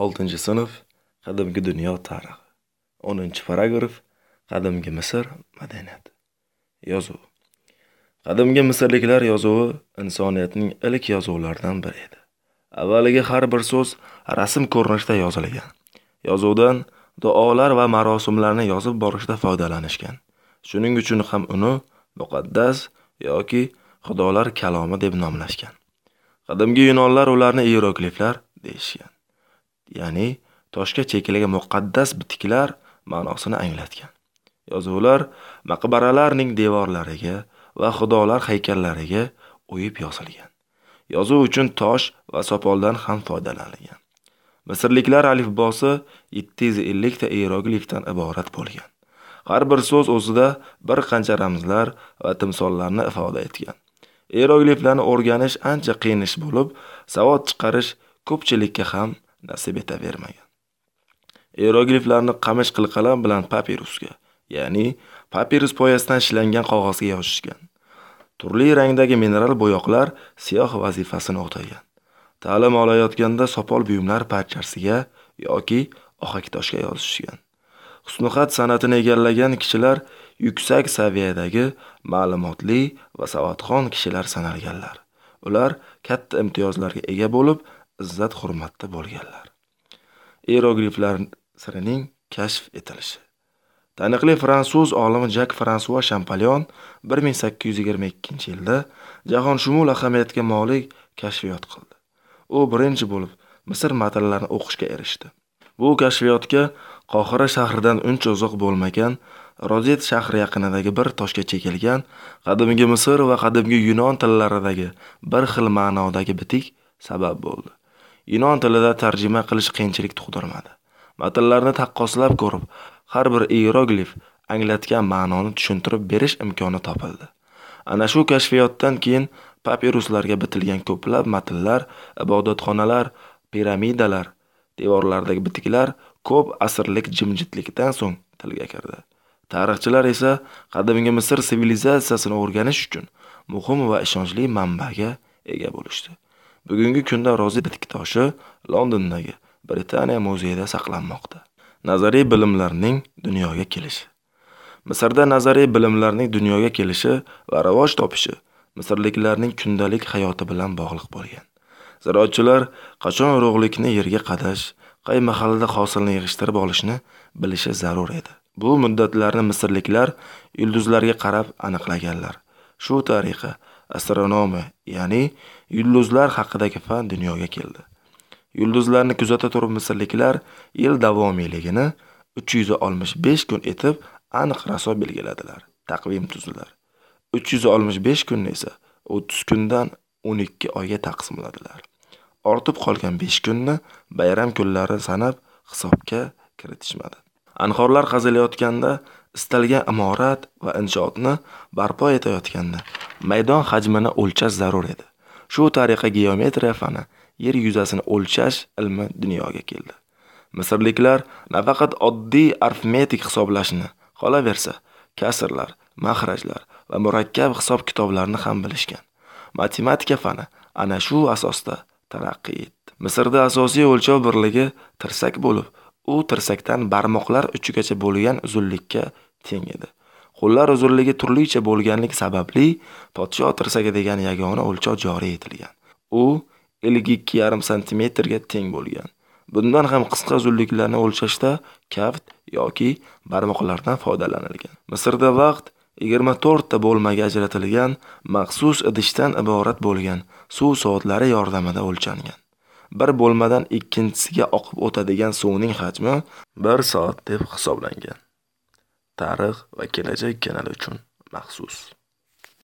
Oltinchi sinf Qadimgi dunyo tarixi. 10-paragraf Qadimgi Misr madaniyati. Yozuv. Qadimgi Misrliklar yozuvi insoniyatning ilk yozuvlaridan biri edi. Avvaliga har bir so'z rasm ko'rinishida yozilgan. Yozuvdan duolar va marosimlarni yozib borishda foydalanishgan. Shuning uchun ham uni muqaddas yoki xudolar kalomi deb nomlashgan. Qadimgi yunonlar ularni ierogliflar deyishgan. Ya'ni toshga chekilgan muqaddas bitiklar ma'nosini anglatgan. Yozuvlar maqbaralarning devorlariga va xudolar haykallariga o'yib yozilgan. Yozuv uchun tosh va sopoldan ham foydalanilgan. Misrliklar alifbosi 750 ta ieroglifdan iborat bo'lgan. Har bir so'z o'zida bir qancha ramzlar va timsollarni ifoda etgan. Ierogliflarni o'rganish ancha qiyin ish bo'lib, savod chiqarish ko'pchilikka ham nasib etavermagan. Ierogliflarni qamish qilqalam bilan papirusga, ya'ni papirus poyasidan ishlangan qog'ozga yozishgan. Turli rangdagi mineral bo'yoqlar siyoh vazifasini o'tagan. Ta'lim olayotganda sopol buyumlar parchasiga yoki ohaktoshga yozishgan. Husnixat san'atini egallagan kishilar yuksak saviyadagi ma'lumotli va savodxon kishilar sanalganlar. Ular katta imtiyozlarga ega bo'lib, izzat hurmatda bo'lganlar. erogliflar sirining kashf etilishi. Taniqli fransuz olimi Jak Fransua Champollion 1822-yilda jahon shumul ahamiyatga molik kashfiyot qildi. U birinchi bo'lib Misr matnlarini o'qishga erishdi. Bu kashfiyotga Qohira shahridan uncha uzoq bo'lmagan Rozet shahri yaqinidagi bir toshga chekilgan qadimgi Misr va qadimgi Yunon tillaridagi bir xil ma'nodagi bitik sabab bo'ldi. Yunon tilida tarjima qilish qiyinchilik tug'dirmadi. Matnlarni taqqoslab ko'rib, har bir ieroglif anglatgan ma'noni tushuntirib berish imkoni topildi. Ana shu kashfiyotdan keyin papiruslarga bitilgan ko'plab matnlar, ibodatxonalar, piramidalar, devorlardagi bitiklar ko'p asrlik jimjitlikdan so'ng tilga kirdi. Tarixchilar esa qadimgi Misr sivilizatsiyasini o'rganish uchun muhim va ishonchli manbaga ega bo'lishdi. Bugungi kunda Rozi bitik toshi Londondagi Britaniya muzeyida saqlanmoqda. Nazariy bilimlarning dunyoga kelishi. Misrda nazariy bilimlarning dunyoga kelishi va rivoj topishi misrliklarning kundalik hayoti bilan bog'liq bo'lgan. Ziroatchilar qachon urug'likni yerga qadash, qay mahallada hosilni yig'ishtirib olishni bilishi zarur edi. Bu muddatlarni misrliklar yulduzlarga qarab aniqlaganlar. Shu tariqa astronomiya, ya'ni yulduzlar haqidagi fan dunyoga keldi. Yulduzlarni kuzata turib misrliklar yil davomiyligini 365 kun etib aniq raso belgiladilar. Taqvim tuzdilar. 365 kunni esa 30 kundan 12 oyga taqsimladilar. Ortib qolgan 5 kunni bayram kunlari sanab hisobga kiritishmadi. Anhorlar qazilayotganda istalgan imorat va inshootni barpo etayotganda maydon hajmini o'lchash zarur edi. Shu tariqa geometriya fani yer yuzasini o'lchash ilmi dunyoga keldi. Misrliklar nafaqat oddiy arifmetik hisoblashni, qolaversa, kasrlar, maxrajlar va murakkab hisob kitoblarni ham bilishgan. Matematika fani ana shu asosda taraqqiy etdi. Misrda asosiy o'lchov birligi tirsak bo'lib, u tirsakdan barmoqlar uchigacha bo'lgan uzunlikka teng edi. Qo'llar uzunligi turlicha bo'lganligi sababli podsho tirsagi degan yagona o'lchov joriy etilgan. U 52,5 sm ga teng bo'lgan. Bundan ham qisqa uzunliklarni o'lchashda kaft yoki barmoqlardan foydalanilgan. Misrda vaqt 24 ta bo'lmaga ajratilgan maxsus idishdan iborat bo'lgan suv soatlari yordamida o'lchangan. Bir bo'lmadan ikkinchisiga oqib o'tadigan suvning hajmi 1 soat deb hisoblangan. Tarix va kelajak kanali uchun maxsus.